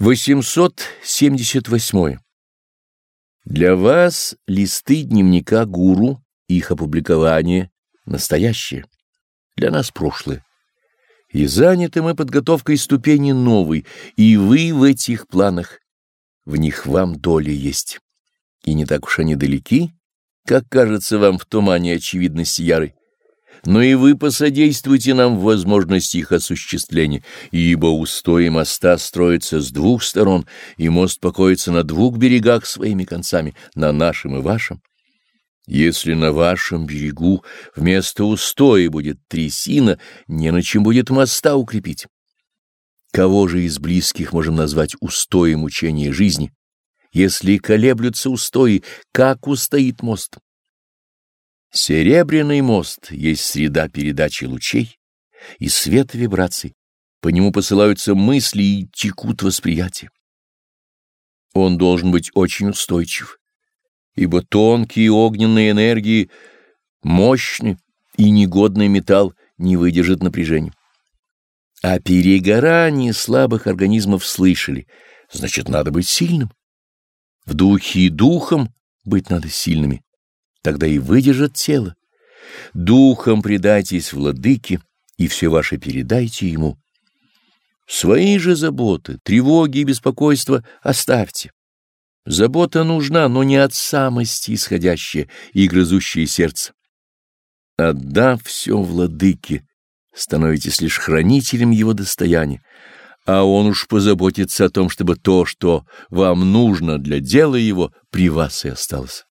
878. Для вас листы дневника гуру, их опубликование настоящее, для нас прошлое. И заняты мы подготовкой ступени новой, и вы в этих планах, в них вам доля есть. И не так уж они далеки, как кажется вам в тумане очевидности ярой но и вы посодействуйте нам в возможности их осуществления, ибо устои моста строятся с двух сторон, и мост покоится на двух берегах своими концами, на нашем и вашем. Если на вашем берегу вместо устоя будет трясина, не на чем будет моста укрепить. Кого же из близких можем назвать устоем учения жизни? Если колеблются устои, как устоит мост? Серебряный мост есть среда передачи лучей и света вибраций. По нему посылаются мысли и текут восприятия. Он должен быть очень устойчив, ибо тонкие огненные энергии мощны, и негодный металл не выдержит напряжения. А перегорание слабых организмов слышали, значит, надо быть сильным. В духе и духом быть надо сильными тогда и выдержит тело. Духом предайтесь владыке, и все ваше передайте ему. Свои же заботы, тревоги и беспокойства оставьте. Забота нужна, но не от самости исходящая и грызущее сердце. Отдав все владыке, становитесь лишь хранителем его достояния, а он уж позаботится о том, чтобы то, что вам нужно для дела его, при вас и осталось.